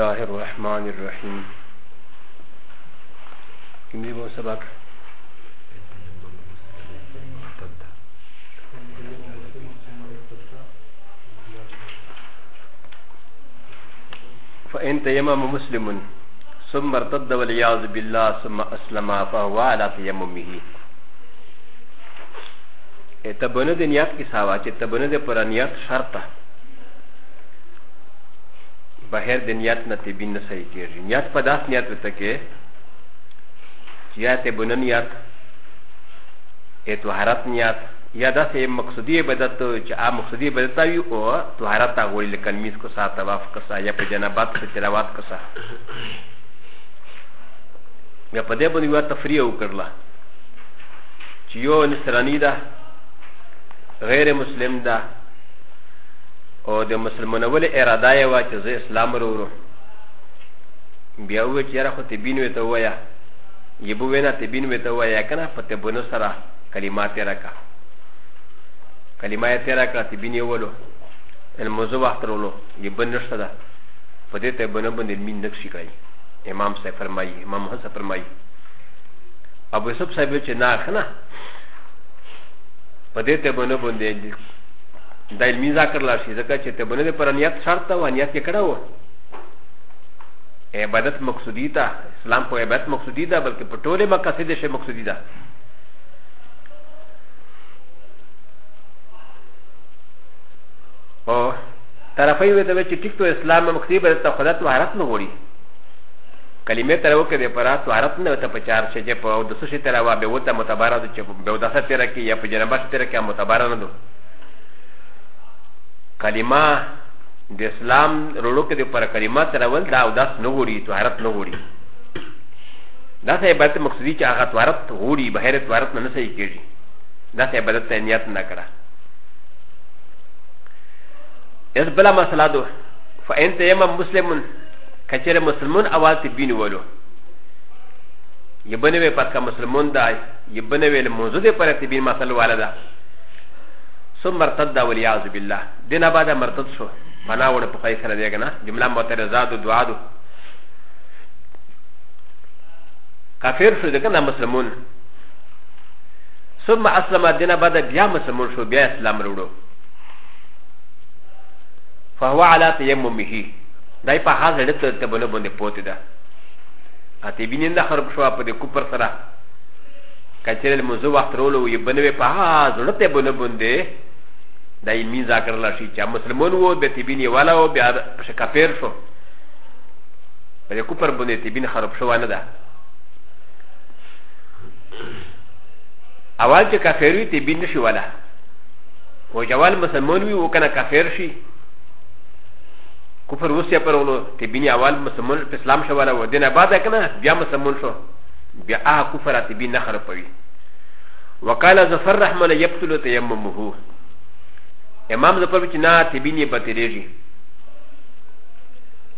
الله الرحمن الرحيم كمدي بون سبق فإن تيمم مسلم ثم ارتد والعياذ بالله ثم أسلم فهو على تيممه تبونه د نیت کې ساوا چې تبونه د بهر د نیت نه تبین نه صحیح کېږي نیت په داس نیت ورته کې چې یا تبونه نیت یا طهارت نیت یا داسې مقصودي عبادت چې هغه مقصودي عبادت وي او طهارت ته غوړي لکه میز کسا طواف کسا یا په جنابات کې تلاوات کسا بیا په دې باندې یو تفریح وکړله چې یو نصراني ده غیر مسلم ده او د مسلمان ول اراده یې وا چې زه اسلام ورو بیا و چې را خو تبین وې ته وایا یبو وینا تبین وې ته وایا کنه په ته بونو سره کلمات یې راکا کلمات یې راکا تبین یې ولو الموضوع احترولو یبن نشته ده په دې ته بنو باندې مين نقش کوي امام صاحب فرمایي امام حسن فرمایي ابو یوسف صاحب چې نه اخنه په دې ته بنو باندې دا علمي ذکر لا شي ځکه چې تبونه د پر نیت شرط ته ونیت کې کړه و عبادت مقصودی ته اسلام په عبادت مقصودی ده بلکې په ټوله مقاصد شي مقصودی ده او طرفي وي د چې ټیک تو اسلام مقصودی به ته خدای ته حرارت نه وړي کلمه تر وکړه د پر حرارت نه ته په چار شي چې په د سوشي تر وا به وته متبارد چې په داسه تر کې یا په جنبه تر کې متبارد نه دوه کلمه د اسلام رولو کې د پر کلمه ترول دا او داس نه غوري طهارت نه غوري دا څه عبادت مقصدی چې هغه طهارت غوري بهر طهارت نه صحیح کیږي دا څه عبادت ته نیت نه کړه اس بلا مسله دو فان تیم مسلمون کچر مسلمون اول تبین ولو یبنوی پکا مسلمون دا یبنوی الموضوع دے پر تبین مسل والا دا ثم مرتد والعياذ بالله دين بعد مرتد شو فانا ولا بخاي سنه دي غنا جمله معترضات ودعاء كافر شو دكنا مسلمون ثم اسلم دين بعد بیا مسلمون شو بیا اسلام وروړو فهو على تيممه دای په حاضر دته ته بل باندې پوت ده اته بینین د خراب شو په دې کوپر سره کچره موضوع وخت رولو یبنوي په حاضر دته بل باندې だいみざかるらしいちゃ、ムスルモンをべてびにわらをべあしかペルショ。ベレコパブネティビンハロプシュワナダ。アワチカフェルティビンシュワラ。ウジャワルムスルモンウィウカナカフェルシー。コフロシアパロノ、ティビニアワー、ムスモン、スラムシャワー、ウディナバダカナ、ビアムスモンショー、ビアー、コフラティビナハラパリ。ウカラザファラハマラヤプトルティヤムムムムム。امام زفر چې نه تبینی بتریږي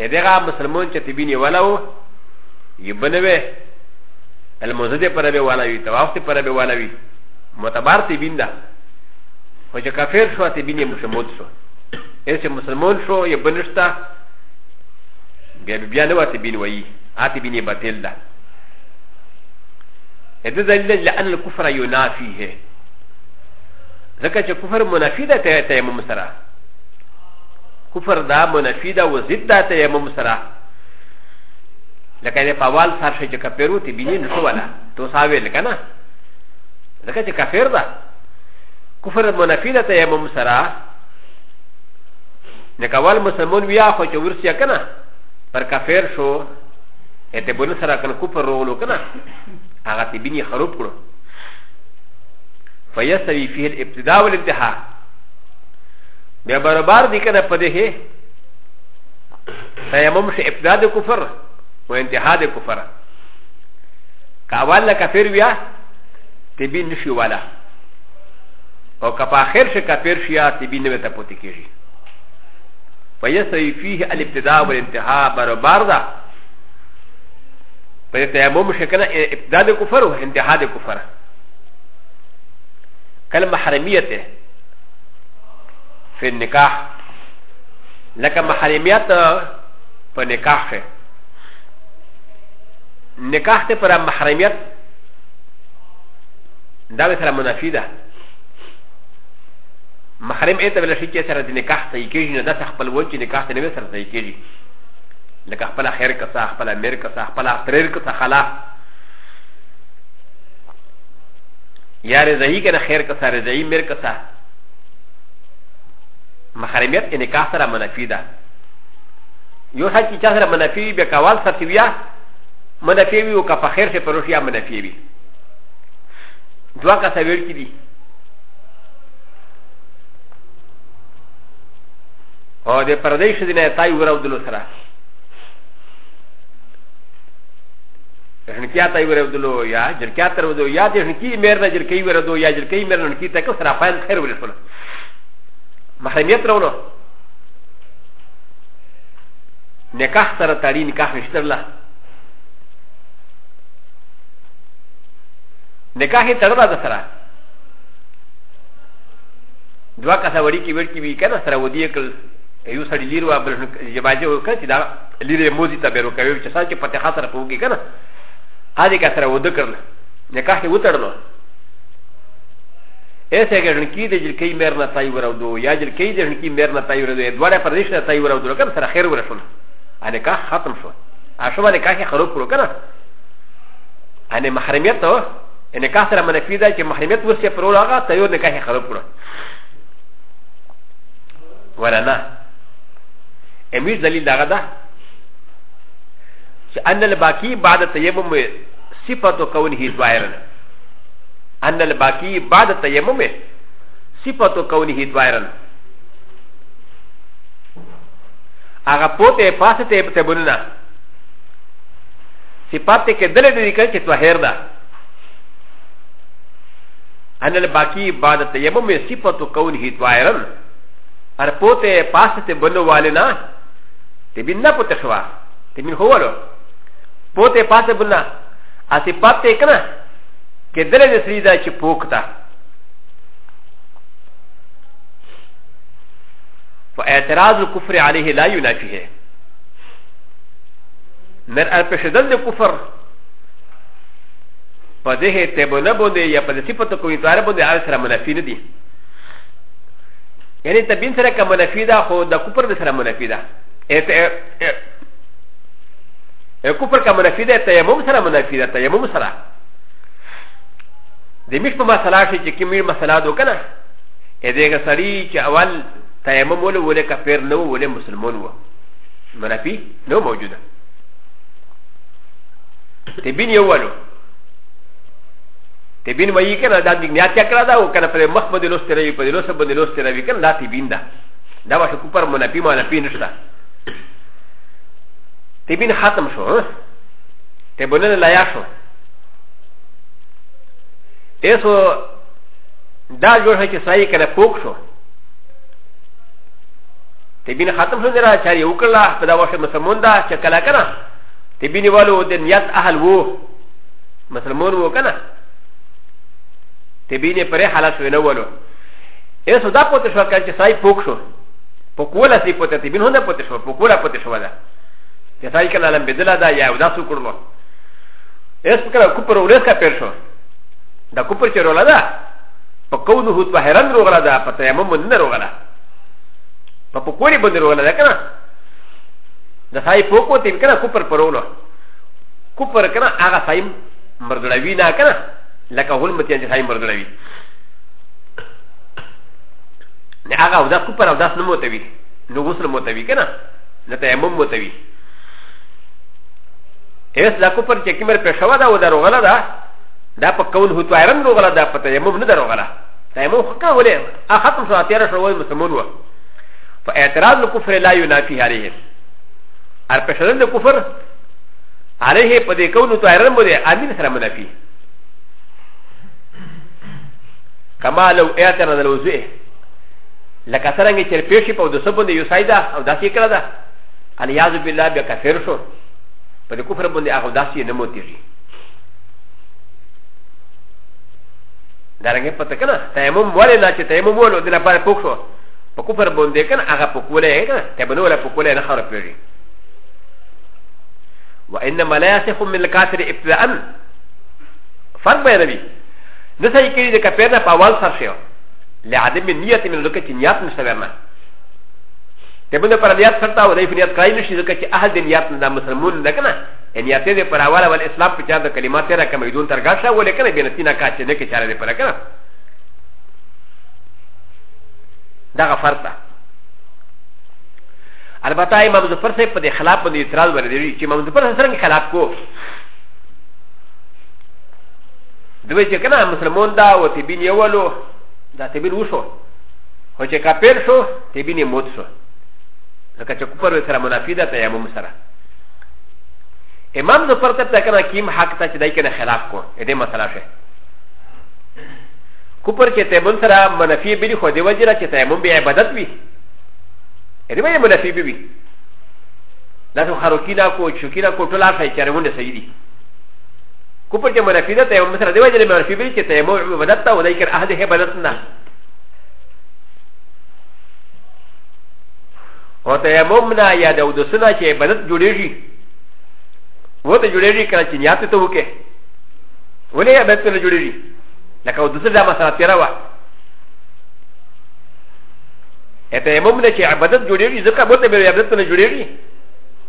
ا دغه مسلمان چې تبینی ولاو یبنوي المزده پر به ولاوي توافت پر به ولاوي متبار تبین ده خو چې کافر شو تبینی مسلمان شو ایسه مسلمان شو یبنشتا بیا بیا نه وته بین وایي اته بینی بتل ده ا دې دلیل لئن الكفر ينافيه ذكا چه كفر منافي ده تيمم سرا كفر ده منافي ده وزد ده تيمم سرا لكا ده فوال سر شه چه كفرو تبيني نشو ولا توساوه لكا نا ذكا چه كفر ده كفر منافي ده تيمم سرا نكوال مسلمون ويا خو چه ورسيا كنا پر كفر شو اعتبون سرا كن كفر رولو كنا آغا تبيني خروب کرو فيستوي فيه الابتداء والانتهاء بیا برابر دی کنه په دې کې تیمم شي ابتداء د کفر او انتها د کفر کاواله کافر بیا تبي نشي والا او کپا اخر شي کافر شي تبي نه ته پوت کیږي فيستوي فيه الابتداء والانتهاء برابر ده په تیمم شي کنه ابتداء د کفر او انتها د کفر كلمه حرميته في النكاح لك محرميات في النكاح نكاح تفرى محرميات دعوه سلام منافيده محرم ايتا بلا شيء سر دي نكاح تاي كيجي ندا تخبل وجه نكاح تنبي سر تاي كيجي لك اخبل خير كسا اخبل امريكا سا اخبل اخبل خلا やれざいけなへかされざいめかさ。マハリメットにかさらまなフィダ。よはきちゃらまなフィービカワーサティビア、マナフィビウカパヘルシェプロシアマナフィビ。ドアカサウルキビ。おでパラディシュディネタイウラウドルサラ。جنكيا تايور ودلو يا جنكيا ترودو يا جنكي ميرنا جنكي وردو يا جنكي ميرنا نكي تاكو سرافان خير ولفنا محرمية ترونو نكاح ترى تاري نكاح مشتر له نكاح ترى ده ترى دوا كساوري كي وركي بي كنا سرا ودي كل یو سړی لیر و بل جباجه وکړه چې دا لیر موزي ته بیرو کوي چې ساج په فتحه سره پوږي کنه アディカサラウドクルネカヒウトルノエセゲンキーデジルケイメルナタイウラウドヤジルケイデジルキメルナタイウラウドエドワレパディシナタイウラウドカンサラヘルウラシュンアネカハトムシュンアシュマネカヒハロプロカナアネマハレミトエネカサラマネフィダチマハレミトウシェプロラガタイウネカヒハロプロワラナエミズダリダガダ ان الباقي بعد التيمم صفه كونه ظاهرا ان الباقي بعد التيمم صفه كونه ظاهرا اغا پوته پاسته پته بولنا صفات کې دله دې کې چې ظاهر ده ان الباقي بعد التيمم صفه كونه ظاهرا ار پوته پاسته بولو والنا تبين نه پته شوا تبين هو له ポテパセブナアセパテカナケデレデスリダチポクタファエテラズクフリアリヘラユナフィヘナアペシダンデクファパデヘテボナボディアパデシポトコイトアラボディアルサラマナフィネディ يعني تبين سرقة منافيدة هو دا كوبر سرقة منافيدة كفر كمنافي ده تيمم سرا منافي ده تيمم سرا د مش په مسله شي چې کومې مسله دو کنه ا دې غسري چې اول تيمم ول ول کفر نو ول مسلمان و منافي نو موجوده تبين یو ولو تبين وایي کنه دا د نیات کړه دا او کنه پر مخ باندې لوستره وي په لوسه باندې لوستره وي کنه دا تبين ده دا واشه کوپر منافي منافي نشته ティビンハトムショテボネルラヤショエソダジョーハキサイケレポクショティビンハトムショネラチャリウクラペダワシムサムンダチェカラカナティビニワロデニアタハルウォーマサムンウォーカナティビニプレハラシュエナワロエソダポテショカチェサイポクショポコラシポティビンホンダポテショポコラポテショワダ ي س ا ي ك ن ا ل م بدل دا ي ا و د ا س و ك ر ن و ا س ك ر ا كوبر و ل س ك ا بيرشو دا كوبر ش ر و ل دا فكونه هو تهران روغلا دا فتيامم من روغلا فكوري بن روغلا دا كنا دا ساي فوكو تيكنا كوبر فرولو كوبر كنا اغا سايم مردلاوي نا كنا لكا هول متيان سايم مردلاوي اغا و دا كوبر و دا سنموتوي نغسل موتوي كنا نتيامم موتوي ا س ل ا ك و پر چې کمر په شوا دا و دروغله دا دا په کول هو توایرن روغله دا په تیمم نه دروغله تیمم خو کا ولې ا ختم شو اتیره شو وای مسلمان و فاعتراض الكفر لا ينافي عليه ار په شدن د کفر عليه په دې کول هو توایرن بده امین سره منافي کما لو اعتراض الوزئ لکه څنګه چې پیښې په د سبو د یو سایدا او داسې کړه دا الیاذ بالله بیا کافر شو パリコフラボンディアホダシエネモティジダランゲパテカナタイモンワレナチタイモンワロディラパラポクショパコフラボンディカナアラポコレエガタブノラポコレエナハラペリ وإنما لا يصح من الكافر ابتداء فرق بين نبي نسأل كيري دكا بيرنا فاوال صار شيء لعدم النية من لوكة نيات مستمرنا でも、パラディアスターは、レフィアスカイリシーズ、ケチアハディニアスナムスムン、レカナ、エニアテレパラワー、エスラプチャー、カリマテラ、カメドンタガシャ、ウレカナ、ビナティナカチェ、ネケチャレパラカナ。ダガファタ。アルバタイマムズパセプでハラプのイトラルバリチマムズパセンハラコ。どうしてかな、ムスラモンダー、ティビニアワロ、ダティビルウソ、ホチェカペルソ、ティビニモツソ。لکه چې کوپر سره منافی ده تیمم سره امام د پرته ته کنه کیم حق ته چې دای کنه خلاف کو دې مسله شه کوپر چې تیمم سره منافی به خو دی وجره چې تیمم به عبادت وي دې به منافی به وي لکه خروکینا کو چوکینا کو ټول افای چرونه صحیح دي کوپر چې منافی ده تیمم سره دی وجره منافی به چې تیمم عبادت ته ولای کر اهده عبادت نه و ت ي م م ن ا يا د و د س ن ا شيء بدت جوريجي و ت جوريجي كان شنياتي توكي ولا بدت جوريجي لكن و د س ن ا مسارات يراوى ا ت ي م م ن ا شيء بدت جوريجي زكا بوتا بيا بدت جوريجي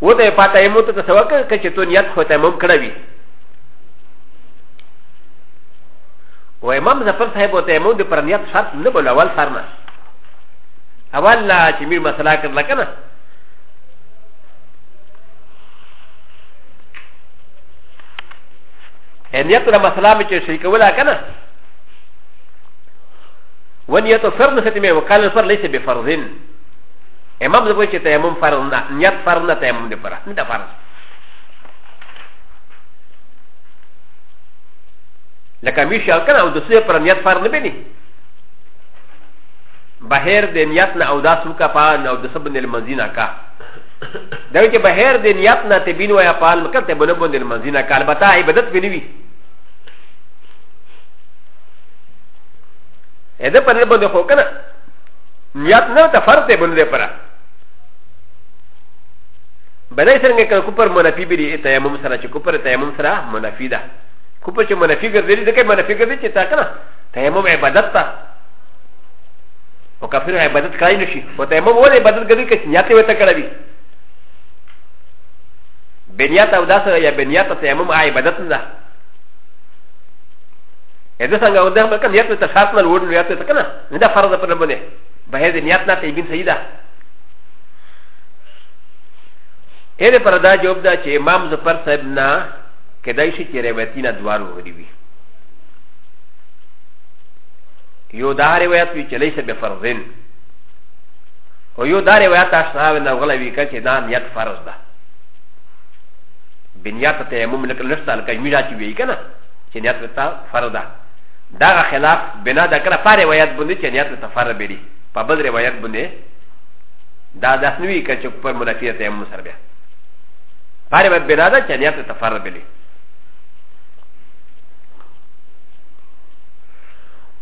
و ت ي فاتا يموت تسوكا كشتون يات خوتا مم كرابي و امام زفر صاحب و ت ي م م د ي ا ت شرط نبولا والفرنا اول لا چې میر مسله کړل کنه انیت را مسله مې چې شي کوله کنه ونیت فرض نشته مې وکاله فرض لیسه به فرضین امام زه چې تیمم فرض نه نیت فرض نه تیمم دی فرض نه فرض لکه میشه کنه او د څه پر نیت فرض نه بنی بهر د نیت نه او داس وکا پان او د سبن المنزینا کا دا وی چې بهر د نیت نه تبین ویا پال مکه ته بنو بند المنزینا کا البته عبادت به نیوی ا دې په نه بده خو کنه نیت نه ته فرض دی بنو لپاره بلای څنګه کله کوپر منافی بری تیمم سره چې کوپر تیمم سره منافی ده کوپر چې منافی ګرځي دغه منافی ګرځي چې تا کنه تیمم عبادت ته و كافر عبادت كاين شي و تيمم ولا عبادت كذلك نياتي وتكربي بنياتا وداسا يا بنياتا تيمم عبادتنا اذا سانغا ودام كان نيات تشاطنا الورن نيات تكنا ندا فرض فرمنه بهذه نياتنا تيبين سيدا هذا فردا جواب دا چه امام زفر صاحب نا كدايشي چه روایتینا دوار وغری بی よだれわやつびちれいせべファルゼン。およだれわやたしなわなわらびかけなみやファルズだ。ビニャタテムメルクルスタルカミラチビイカナ、チニャタファルダ。ダガヘラフ、ベナダカラファレワヤブネチニャタファルベリ、パブレワヤブネ、ダダスニウィカチョプムラフィアテムサルベ。パレワベナダチニャタファルベリ。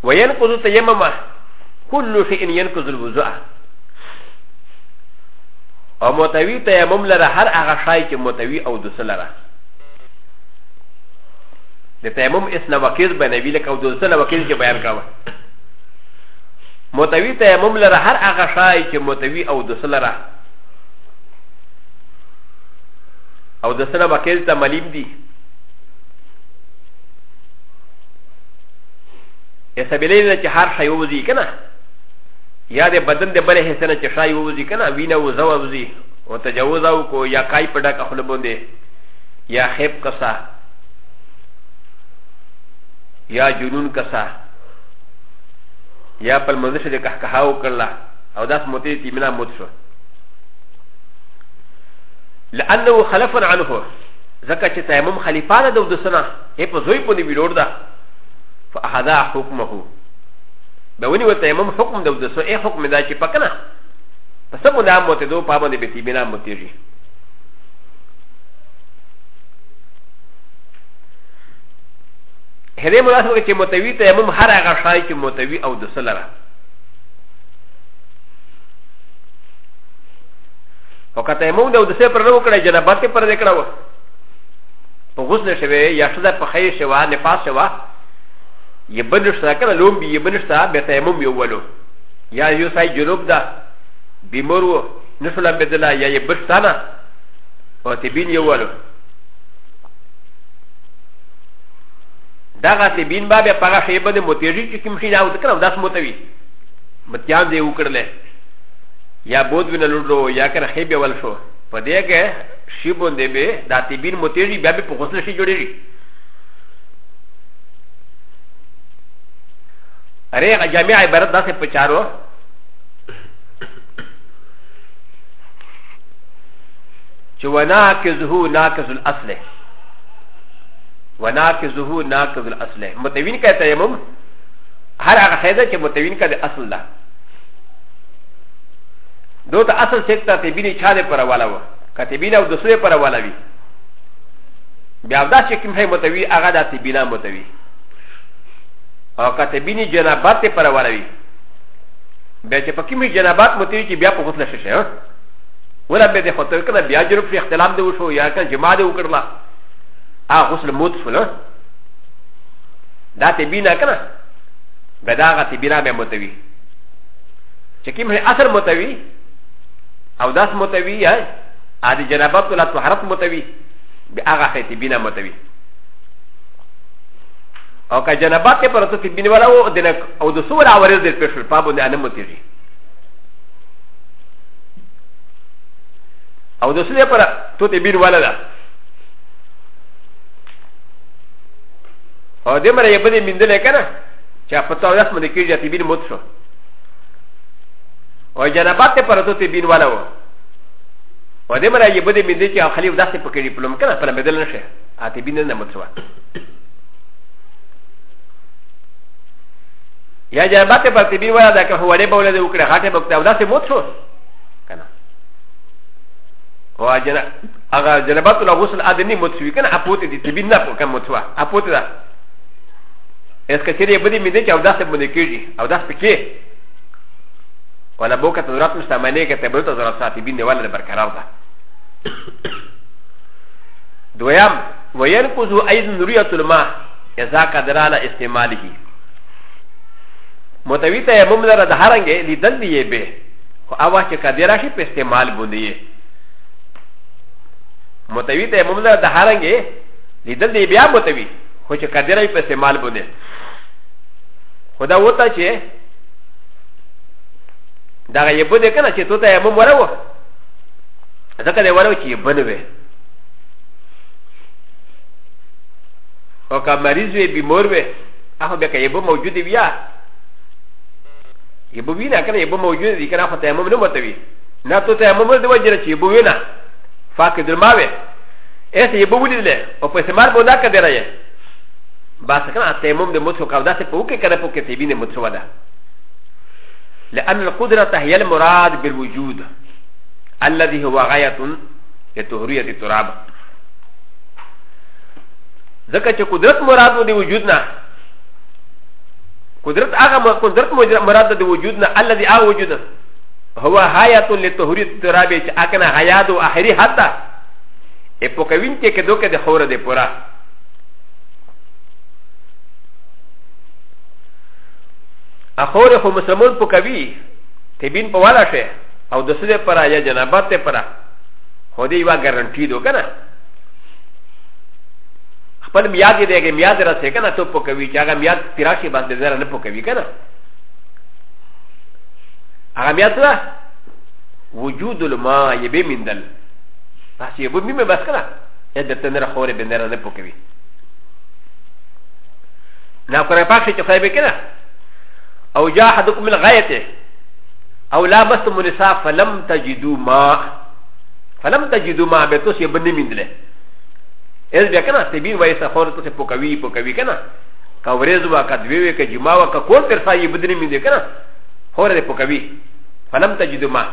وينقذ تيمما كل شيء ينقذ الوضوء او متوي تيمم لره هر هغه شی چې متوي او د سلره د تیمم اسنا وکیل بنوي لکه او د سلره وکیل کې بیان کاوه متوي تیمم لره هر هغه شی چې متوي او د سلره او د سلره وکیل ته ملیم دي سبیلی نه چې هر شی ووځي کنه یا د بدن د بلې حصې نه چې شی ووځي کنه وینه وزه ووځي او تجاوز او کو یا کای په ډکه خوله باندې یا خیب کسا یا جنون کسا یا په منځ کې کهکها وکړه او داس موتی تیمنا موت شو لانه خلف عنه ځکه چې تیمم خلیفانه د ودسنه په زوی په دی ویلوړ ده فهذا حكمه بوني وتيمم حكم دو دسو اي حكم دا چي پکنا پس مو نام مت دو پابو دي بيتي بنا متيجي هره مناسبه چې متوي تيمم هر هغه شای چې متوي او دسو لره او که تیمم د اودسه پر نه وکړی جنابت پر دې کړو په غسل شوی یا ښځه په خیر شوه نفاس شوه يبنش ساكن لوم بي يبنش ساعة بتيمم يولو يا يوساي جنوب دا بمرو نشلا بدلا يا يبش سانا وتبين يولو دا غا تبين بابا پاگا شیبا دے متیجی چی کمشی ناو تکنم داس متوی متیان دے اوکر لے یا بود بنا لڑو یا کن خیب والشو پا دے گئے شیبون دے بے دا تبین متیجی بابا پا غسل شی جوڑی ری ر ي غ جميع عبارت داسه پچارو چې وناکزه ناکز الاصل وناکزه ناکز الاصل متوین کا تیمم هر هغه شی ده چې متوین کا د اصل ده دو ته اصل شیک ته تبینی چا ده پر والا و کتبینه او دوسرے پر والا وی بیا دا چې کوم هي متوی هغه د تبینا متوی او کتبینی جنابات ته پروروي بیا چې پکې می جنابات متوي چې بیا په غسل شې ولا به د خطر کله بیا جرب فی اختلاف دی وشو یا کله جما دی وکړلا ا غسل موت شول دا ته بینا کنه بداغه ته بینا به متوي چې کوم اثر متوي او داس متوي یا ا دې جنابات ولا طهارت متوي بیا هغه ته بینا متوي او که جنبات پر تو تبین ولا او دنه او د سور اورز دل پښل پابو نه انم تیری او د سور پر تو تبین ولا دا او دې مره یبه دې مندل کنه چې په تو لاس باندې کېږي تبین موت شو او جنبات پر تو تبین ولا و او دې مره یبه دې مندل چې خلیف داسې پکې پلم کنه پر مدل نشه اته بین نه موت شو やじゃばてばてびわだかほわればわれでうくらはてばくたわだせもつょかな。わじゃな、あがじゃばとらごすんあでにもつゆかな、あぽてでてびなぽかもつわ、あぽてだ。えすかければでみでちゃうだせもできり、あだせけ。わなぼかとらとしたまねかてぶとらさてびんでわればからだ。どやん、わやんこずあいずんるやとるま、やざかでらな、いすてまり。م ت و ي ت ا ي م م ل ر د ه ر ن ج ل د ل د ي ب ه و ا و ا ش ك د ي ر ا ش ي ب س ت م ا ل ب و د ي م ت و ي ت ا ي م م ل ر د ه ر ن ج ل د ل د ي ب ي ا م ت و ي و ش ك د ي ر ا ش ي ب س ت م ا ل ب و د ي و د ا و ت ا ش ي د ا غ ي ب و د ي ك ن ا ش ي ت و ت ا ي م م و ر و ذ ك ر ي و ر و ش ي ب ن و ي و ك ا م ر ي ز و ي ب ي م و ر و ي أ خ ب ك ي ب و موجود ي ب ي ا ي ب و ي ن ا كان ي ب و موجود ي كان فتى ممنوع متوي ناتو تى ممنوع دو وجهه ي ب و ي ن ا فاكد الماوي اس ي ب و ي ن له او بس مار بودا كدرا ي بس كان تى ممنوع دو متو كودا سي بوكي كان بوكي تي بين متو ودا لان القدره هي المراد بالوجود الذي هو غايه لتهريه التراب ذكرت قدرت مراد وجودنا قدرت اغا قدرت مراد د وجودنا الذي ا وجودنا هو حیات لتهوری ترابی چې اکنه حیات او اخری حتا ا په کوین کې کدو کې د خوره د پورا اخوره خو مسلمان په کوي تبین په والا شه او د سده پرا یا جنابت پرا خو دې وا ګارانټي دو کنه خپل میاد یې دغه میاد را سې کنه ته په کوي چې هغه میاد تیراشي باندې زره نه په کوي کنه هغه میاد څه وجود الماء یبه مندل پس یې به مې بس کنه یا د تنره خورې بندره نه په کوي نا قرآن پاک شي چې خدای به کنه او جا حدکم الغایته او لابستم النساء فلم تجدوا ماء فلم تجدوا ماء به تاسو یې بنې مندله ا ل ب ي ك ن ا تبين و ي س ا خ و ر ت س ب و ك و ي ب و ك و ي ك ن ا ك و ر ز و ا ك د و ي و ك ج م ا و ك ك و ن ت ر س ا ي ب د ن ي م د ي ك ن ا خ و ر ت ب و ك و ي فلم تجد ما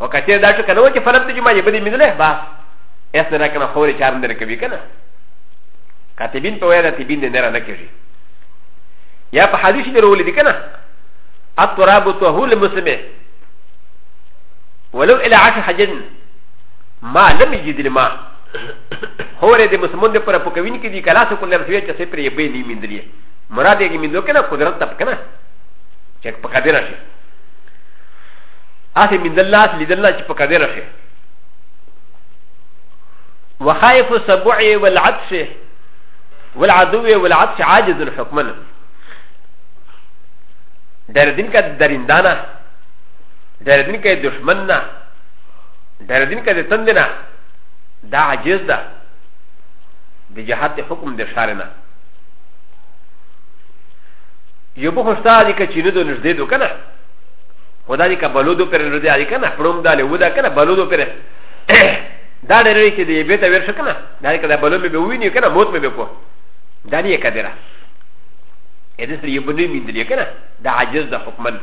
وكثير د ا ش ك ن و ك فلم تجد ما يبدي من له با ا س ن ر ك ن ا خ و ر ت ش ا ر م د ر ك و ي ك ن ا كاتبين ب و ي ر تبين د ن ر ا ن ك ج ي يا ف ح د ي ش د ر و ل د ي ك ن ا ا ل ت ر ا ب ت و ه ل م س ل م ي ولو إ ل ى عشر حجن ما لم يجد الماء هو د مسلمان د پر پوکوین کې دی کلاس کول لري چې څه پرې به نه مندري مراد یې مندو کنه قدرت تپ کنه چې په قدر شي اته مند الله لید الله چې په قدر شي وخائف السبع والعطش والعدو والعطش عاجز الحكمن دردين کا درندانا دردين کا دشمننا دردين کا تندنا دا عجز ده د جهات حکم د شارنه یو به خوشتا دی که چینه دو نږدې دو کنه خدا دی که بلودو پر نږدې دی کنه پړم داله ودا کنه بلودو پر دا ډېرې چې دی به ته ورش کنه دا که دا بلو مې به ویني کنه موت مې به کو دا دی کډرا اې دې سره یو بنې مين دی کنه دا عجز ده حکمن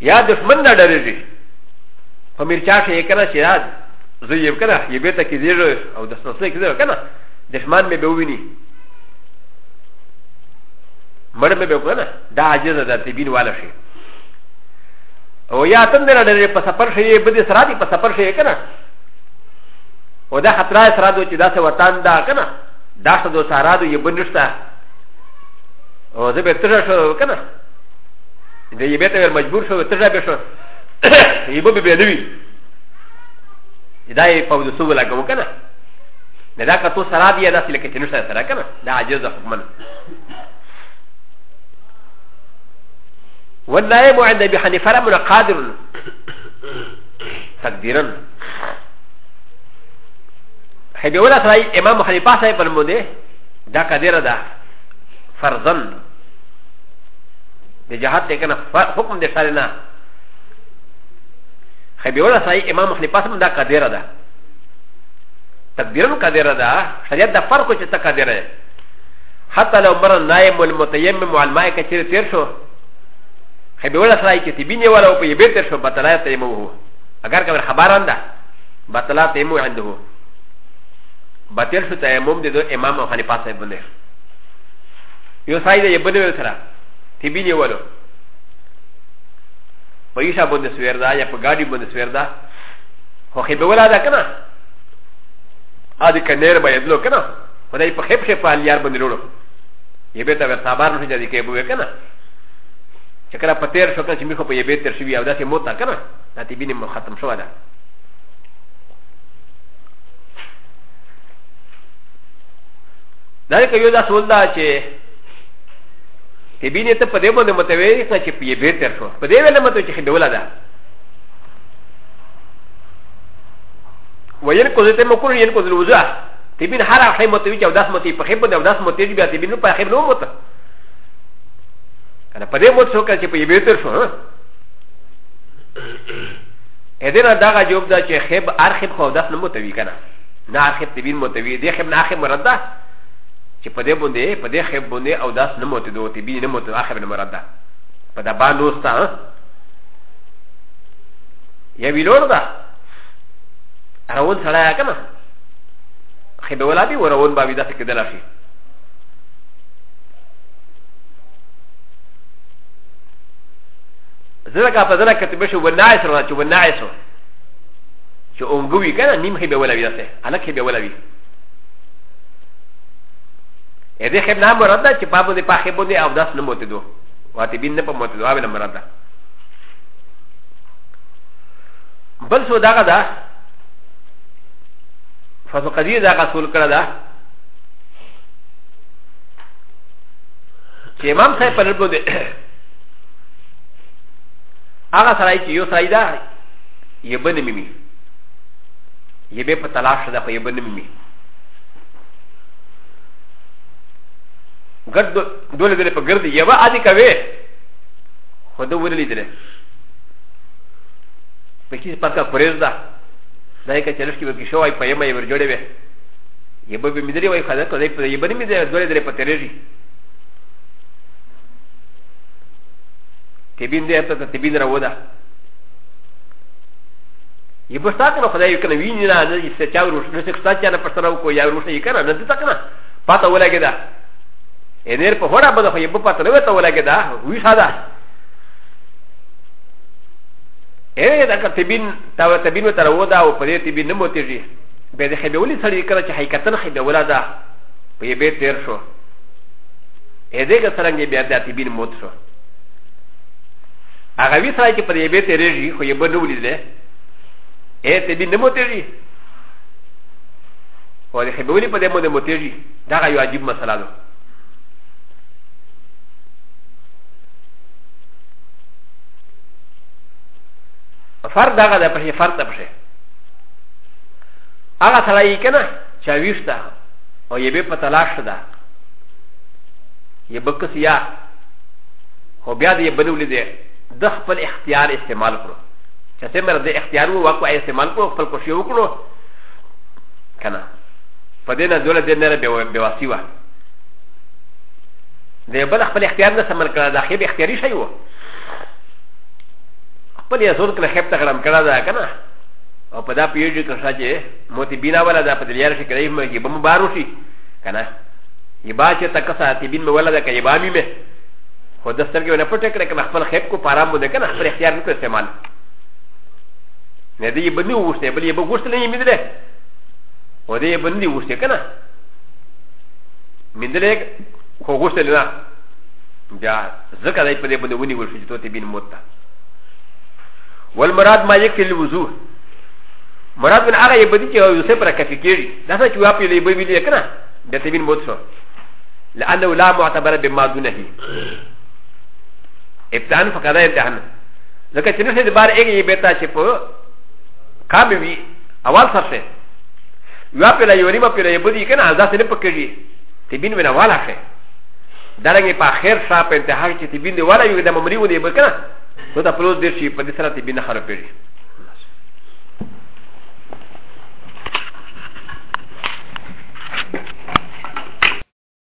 یا دشمن دا ډېرې په مرچا کې کنه شیراد زه یو کنه یو بیت کې دیږي او د سنسې کې دیږي کنه دشمن مې به ویني مړ مې به کنه دا عجز ده تبین والا شي او یا تم دره ډېر په سفر شي به دې سره دي په سفر شي کنه او دا خطر سره دو چې دا څه وطن دا کنه دا څه دو سره دو یو بنشتا او زه به تر شو کنه دې یو بیت مجبور شو تر به شو یبه به نه وی دا یې په ودسو ولګو کنه نه دا کتو سره دی دا چې لکه چنو سره کنه دا عجز حکمن والنائب عند ابي حنيفه رمنا قادر تقديرا حبي ولا سراي امام حنيفه صاحب المده دا قادر دا فرضا بجهات كان حكم دي سالنا ハビオラサイ、エマムフリパスムダカデラダ。タビランカデラダ、シャヤダファコチタカデラ。ハタラオマランナイムルモテヤムマルマイカチリテルショ。ハビオラサイキティビニワラオペイベテルショバタラテムウ。アガガガハバランダ、バタラテムウアンドウ。バテルショタイムデドエマムハニパセブネ。よさいでやぶねうさら、ティビニワラ。パイシャボンデスウェルダーやパガディボンデスウェルダーホヘベウラダカナアディカネルバイブロカナウダイパヘプシェパリアボンデロロイベタベサバーのジャディケブウェカナチェカラパテルショカシミホペイベテルシビアウダシモタカナナティビニモハタムシュワダ ذلك يوجد سؤال ا ب ي ن ي ت ا قدما نمتوي ن ا شي بيتر شو قدما نمتوي شي بولا دا وين كوزت مكور ين كوز الوزا تبين حرا حي متوي او داس متي فخيب او داس متي بي تبين با خيب نو مت انا قدما شو كان شي بيتر شو ها ادنا دا جواب دا شي خيب ارخيب خو داس نمتوي كنا نا ارخيب تبين متوي دي خيب نا خيب مردا چې په دې باندې په دې خیب باندې او داس نه موته دوه تبي نه موته اخر نه مراد ده په دا باندې وستا یا ویلور ده راون سره کنه خیب ولا دي وراون باندې داسې کېدل شي زه کا په دې کې تبه شو ونایس را چې ونایس چې اونګوي کنه نیم خیب ولا وي داسې الک خیب ولا وي ا د ه خ ب ن ا مراد ده چې بابو د پاخه بونې او داس نه موته دو واته بین نه په موته دو اوبه مراد ده بل سو داګه ده فسو قدیر دا قصول کړه ده چې امام صاحب په لبو ده هغه سړی چې یو سړی ده یې بنه میمي یې به په تلاش ده په یې بنه میمي ドレデレパグルディヤワアディカウェイホドウリデレペキスパカプレズダダイカチェルキウキショーイパヤマイブジョレベヤブビミディワイカダコレプレイブリミディアドレデレパテレジテビンデアタテビンラウダよくさかのファイルのウィニラーのセチャウルス、セクサチャーのパスタウコやウシーカーのディタカナ、パタウラゲダ。エネルポホラボドホイボパトレベトウレゲダウィサダエレダカティビンタワテビンウタウダウパレティビンノモテジベデヘビウリサリカラチハイカタンヘビウラダウィベテルショエレガサランゲビアダティビンモトショアガウィサイキパレベテレジホイボノウリレエテビンノモテジウォレヘビウリパデモデモテジダガヨアジブマサラド فرد هغه د پښې فرد ته پښې هغه سړی یې که نه چاویش ده او یې به په تلاش ده یې به کس یا خو بیا د یې بل ولیدې د خپل اختیار استعمال کړو چې څومره د اختیار وو واکو استعمال کړو خپل کوشي وکړو که نه په دې نه دوله دې نه بېواسي وه د بل خپل اختیار نه سمل کړه دا خیب اختیاري شی وو پلی ازون کله خپ ته غرم کړه دا کنه او په دا پیوږي کړه چې موتی بینا ولا دا په دلیار شي کړی مې بم بارو شي کنه یبا چې تکسا تی بین مې ولا دا کې یبا مې مې خو دستر کې نه پټ کړه کنه خپل خپ کو پارام بده کنه پر اختیار نکړ استعمال نه دی بنی وشته بلی به وشته نه مې دې او دې بنی وشته کنه مې دې خو وشته نه بیا ځکه دای په دې باندې ونی ول شي ته بین موت والمراد ما يكفي الوضوء مراد من هغه يبدي چې يوسف را کفي کېږي دا څه چې واپې لې به ویلې کنه د تبین موت شو لانه لا معتبر بما دونه ابتحان فقط امتحان ځکه چې نشي د بار یې بیتا چې په کابه وی اول سره واپې لې یوري ما په لې بدی کنه دا څه نه پکېږي تبین ونه والا شه دا رنګه په اخر صاحب انتها چې تبین دی والا یو د ممری ودی به کنه و ت ا پ ل و ز د ر ش ي پ د س ر ا ت ب ي ن ح ر ب ي ر ي